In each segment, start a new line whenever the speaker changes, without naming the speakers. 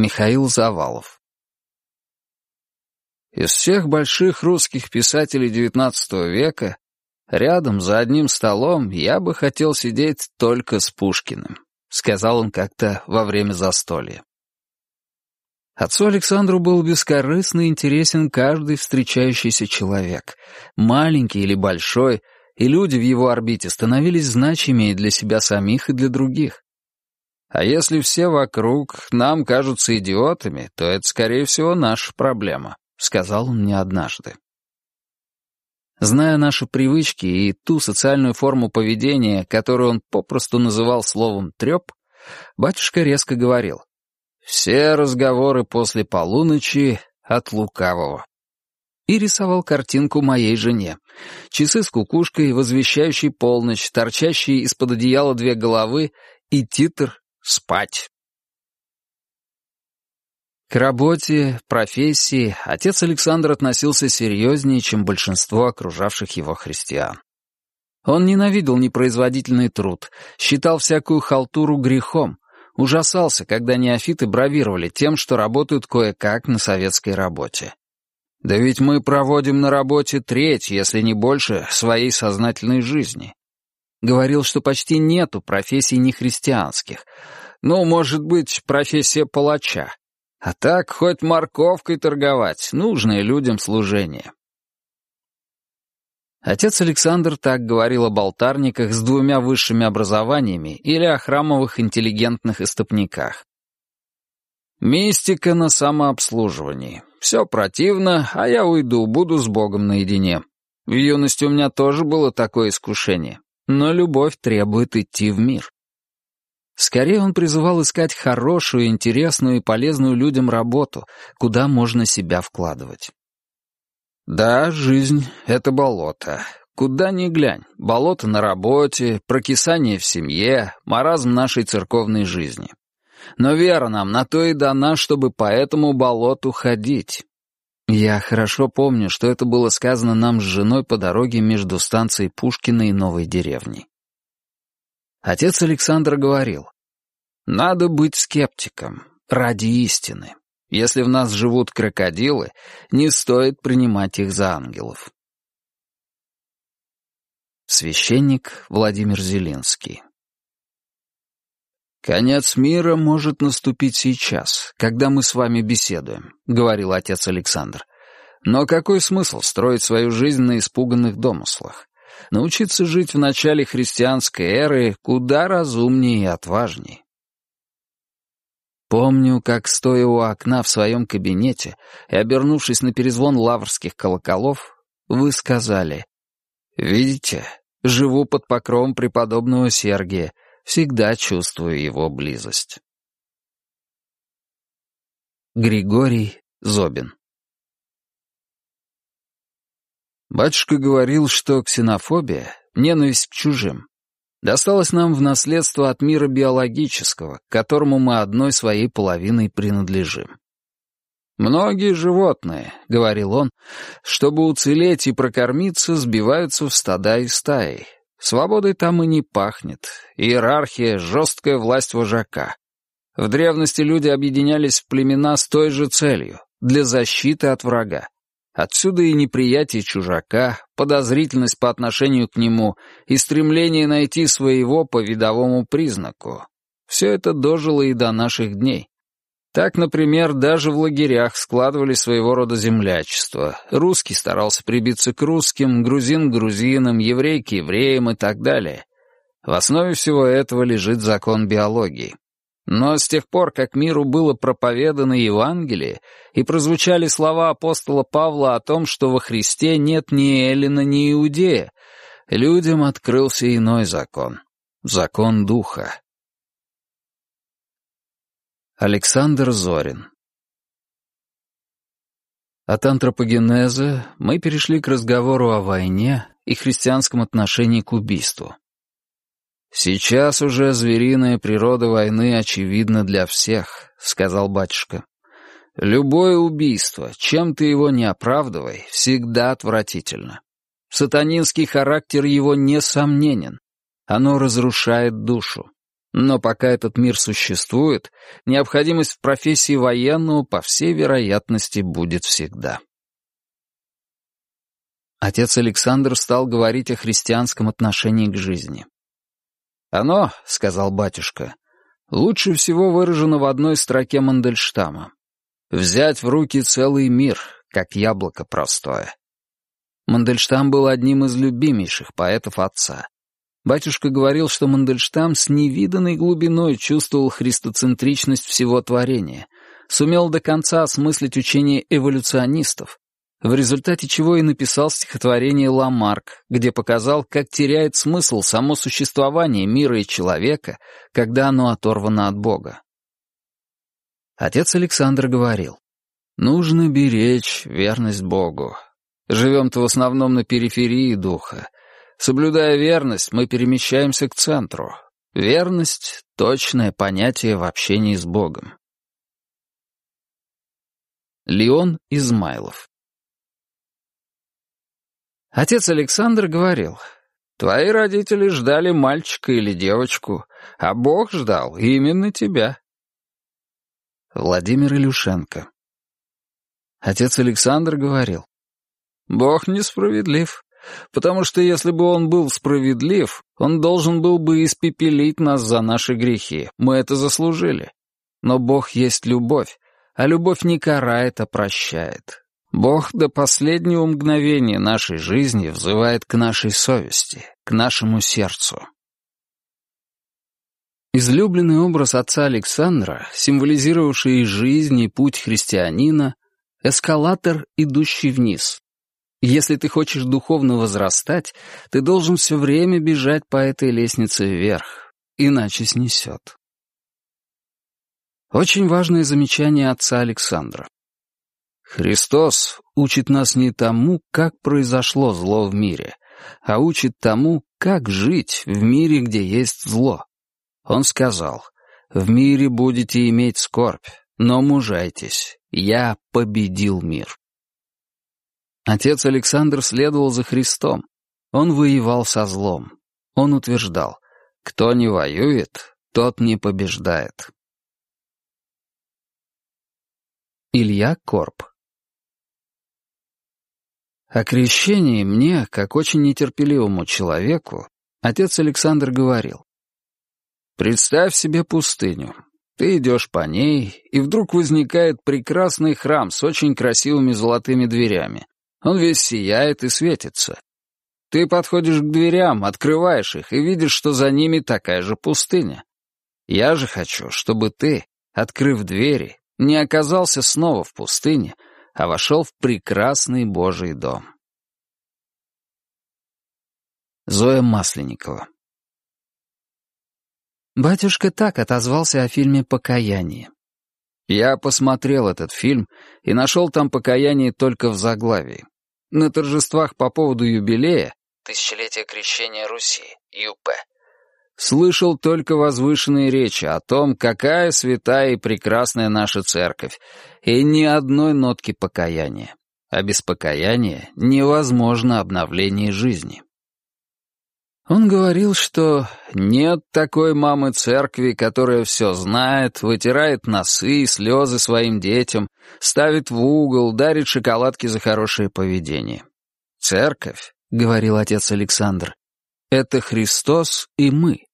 Михаил Завалов Из всех больших русских писателей XIX века рядом за одним столом я бы хотел сидеть только с Пушкиным, сказал он как-то во время застолья. Отцу Александру был бескорыстно интересен каждый встречающийся человек, маленький или большой, и люди в его орбите становились значимее для себя самих и для других. А если все вокруг нам кажутся идиотами, то это, скорее всего, наша проблема, сказал он мне однажды. Зная наши привычки и ту социальную форму поведения, которую он попросту называл словом «треп», батюшка резко говорил «Все разговоры после полуночи от лукавого» и рисовал картинку моей жене. Часы с кукушкой, возвещающий полночь, торчащие из-под одеяла две головы и титр «Спать». К работе, профессии отец Александр относился серьезнее, чем большинство окружавших его христиан. Он ненавидел непроизводительный труд, считал всякую халтуру грехом, ужасался, когда неофиты бравировали тем, что работают кое-как на советской работе. Да ведь мы проводим на работе треть, если не больше, своей сознательной жизни. Говорил, что почти нету профессий нехристианских. Ну, может быть, профессия палача. А так, хоть морковкой торговать, нужное людям служение. Отец Александр так говорил о болтарниках с двумя высшими образованиями или о храмовых интеллигентных истопниках. Мистика на самообслуживании. Все противно, а я уйду, буду с Богом наедине. В юности у меня тоже было такое искушение. Но любовь требует идти в мир. Скорее он призывал искать хорошую, интересную и полезную людям работу, куда можно себя вкладывать. Да, жизнь — это болото. Куда ни глянь, болото на работе, прокисание в семье, маразм нашей церковной жизни. Но вера нам на то и дана, чтобы по этому болоту ходить. Я хорошо помню, что это было сказано нам с женой по дороге между станцией Пушкина и Новой деревней. Отец Александр говорил, «Надо быть скептиком, ради истины. Если в нас живут крокодилы, не стоит принимать их за ангелов». Священник Владимир Зелинский «Конец мира может наступить сейчас, когда мы с вами беседуем», — говорил отец Александр. «Но какой смысл строить свою жизнь на испуганных домыслах? Научиться жить в начале христианской эры куда разумнее и отважнее». Помню, как, стоя у окна в своем кабинете и обернувшись на перезвон лаврских колоколов, вы сказали, «Видите, живу под покровом преподобного Сергия, всегда чувствую его близость. Григорий Зобин Батюшка говорил, что ксенофобия, ненависть к чужим, досталась нам в наследство от мира биологического, к которому мы одной своей половиной принадлежим. «Многие животные», — говорил он, — «чтобы уцелеть и прокормиться, сбиваются в стада и стаи, Свободой там и не пахнет. Иерархия — жесткая власть вожака. В древности люди объединялись в племена с той же целью — для защиты от врага. Отсюда и неприятие чужака, подозрительность по отношению к нему и стремление найти своего по видовому признаку. Все это дожило и до наших дней. Так, например, даже в лагерях складывали своего рода землячество. Русский старался прибиться к русским, грузин к грузинам, еврей к евреям и так далее. В основе всего этого лежит закон биологии. Но с тех пор, как миру было проповедано Евангелие, и прозвучали слова апостола Павла о том, что во Христе нет ни Эллина, ни Иудея, людям открылся иной закон — закон Духа. Александр Зорин От антропогенеза мы перешли к разговору о войне и христианском отношении к убийству. «Сейчас уже звериная природа войны очевидна для всех», — сказал батюшка. «Любое убийство, чем ты его не оправдывай, всегда отвратительно. Сатанинский характер его несомненен. Оно разрушает душу. Но пока этот мир существует, необходимость в профессии военного, по всей вероятности, будет всегда. Отец Александр стал говорить о христианском отношении к жизни. «Оно, — сказал батюшка, — лучше всего выражено в одной строке Мандельштама. Взять в руки целый мир, как яблоко простое. Мандельштам был одним из любимейших поэтов отца. Батюшка говорил, что Мандельштам с невиданной глубиной чувствовал христоцентричность всего творения, сумел до конца осмыслить учение эволюционистов, в результате чего и написал стихотворение «Ламарк», где показал, как теряет смысл само существование мира и человека, когда оно оторвано от Бога. Отец Александр говорил, «Нужно беречь верность Богу. Живем-то в основном на периферии духа, Соблюдая верность, мы перемещаемся к центру. Верность — точное понятие в общении с Богом. Леон Измайлов Отец Александр говорил, «Твои родители ждали мальчика или девочку, а Бог ждал именно тебя». Владимир Илюшенко Отец Александр говорил, «Бог несправедлив. Потому что если бы он был справедлив, он должен был бы испепелить нас за наши грехи. Мы это заслужили. Но Бог есть любовь, а любовь не карает, а прощает. Бог до последнего мгновения нашей жизни взывает к нашей совести, к нашему сердцу. Излюбленный образ отца Александра, символизировавший жизнь и путь христианина, эскалатор, идущий вниз, если ты хочешь духовно возрастать, ты должен все время бежать по этой лестнице вверх, иначе снесет. Очень важное замечание отца Александра. Христос учит нас не тому, как произошло зло в мире, а учит тому, как жить в мире, где есть зло. Он сказал, «В мире будете иметь скорбь, но мужайтесь, я победил мир». Отец Александр следовал за Христом. Он воевал со злом. Он утверждал, кто не воюет, тот не побеждает. Илья Корп О крещении мне, как очень нетерпеливому человеку, отец Александр говорил. Представь себе пустыню. Ты идешь по ней, и вдруг возникает прекрасный храм с очень красивыми золотыми дверями, он весь сияет и светится. Ты подходишь к дверям, открываешь их и видишь, что за ними такая же пустыня. Я же хочу, чтобы ты, открыв двери, не оказался снова в пустыне, а вошел в прекрасный Божий дом. Зоя Масленникова Батюшка так отозвался о фильме «Покаяние». Я посмотрел этот фильм и нашел там покаяние только в заглавии. На торжествах по поводу юбилея «Тысячелетие крещения Руси» ЮП слышал только возвышенные речи о том, какая святая и прекрасная наша церковь, и ни одной нотки покаяния. А без покаяния невозможно обновление жизни. Он говорил, что нет такой мамы церкви, которая все знает, вытирает носы и слезы своим детям, ставит в угол, дарит шоколадки за хорошее поведение. Церковь, — говорил отец Александр, — это Христос и мы,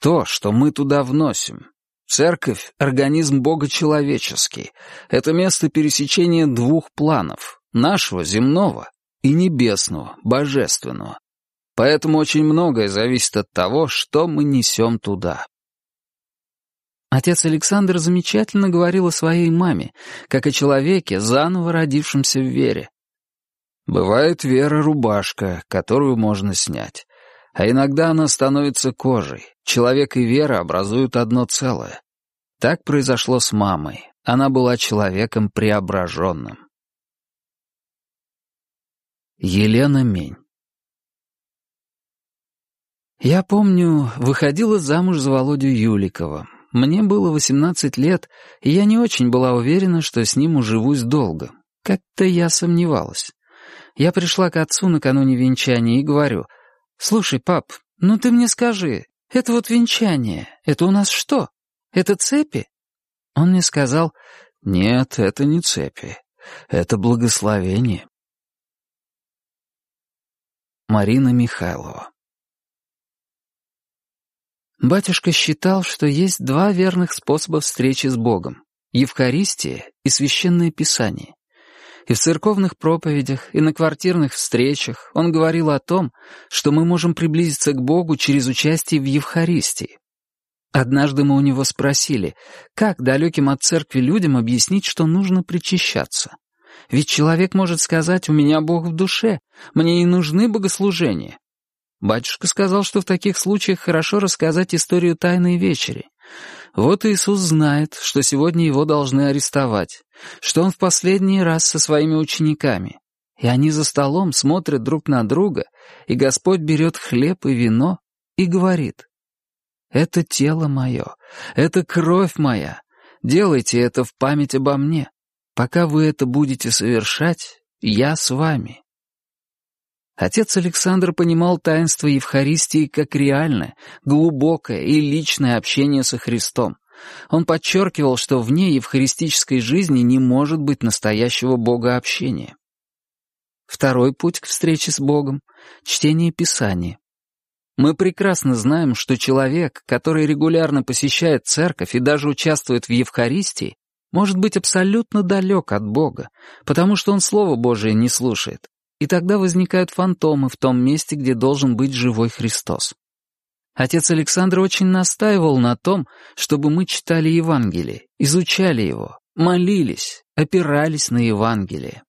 то, что мы туда вносим. Церковь — организм Бога человеческий. Это место пересечения двух планов — нашего земного и небесного, божественного. Поэтому очень многое зависит от того, что мы несем туда. Отец Александр замечательно говорил о своей маме, как о человеке, заново родившемся в вере. Бывает вера-рубашка, которую можно снять. А иногда она становится кожей. Человек и вера образуют одно целое. Так произошло с мамой. Она была человеком преображенным. Елена Мень я помню, выходила замуж за Володю Юликова. Мне было 18 лет, и я не очень была уверена, что с ним уживусь долго. Как-то я сомневалась. Я пришла к отцу накануне венчания и говорю, «Слушай, пап, ну ты мне скажи, Это вот венчание. Это у нас что? Это цепи?» Он мне сказал, «Нет, это не цепи. Это благословение». Марина Михайлова Батюшка считал, что есть два верных способа встречи с Богом — Евхаристия и Священное Писание. И в церковных проповедях, и на квартирных встречах он говорил о том, что мы можем приблизиться к Богу через участие в Евхаристии. Однажды мы у него спросили, как далеким от церкви людям объяснить, что нужно причащаться. Ведь человек может сказать «У меня Бог в душе, мне не нужны богослужения». Батюшка сказал, что в таких случаях хорошо рассказать историю Тайной Вечери. Вот Иисус знает, что сегодня его должны арестовать, что он в последний раз со своими учениками. И они за столом смотрят друг на друга, и Господь берет хлеб и вино и говорит, «Это тело мое, это кровь моя, делайте это в память обо мне. Пока вы это будете совершать, я с вами». Отец Александр понимал таинство Евхаристии как реальное, глубокое и личное общение со Христом. Он подчеркивал, что вне евхаристической жизни не может быть настоящего богообщения. Второй путь к встрече с Богом — чтение Писания. Мы прекрасно знаем, что человек, который регулярно посещает церковь и даже участвует в Евхаристии, может быть абсолютно далек от Бога, потому что он Слово Божие не слушает, и тогда возникают фантомы в том месте, где должен быть живой Христос. Отец Александр очень настаивал на том, чтобы мы читали Евангелие, изучали его, молились, опирались на Евангелие.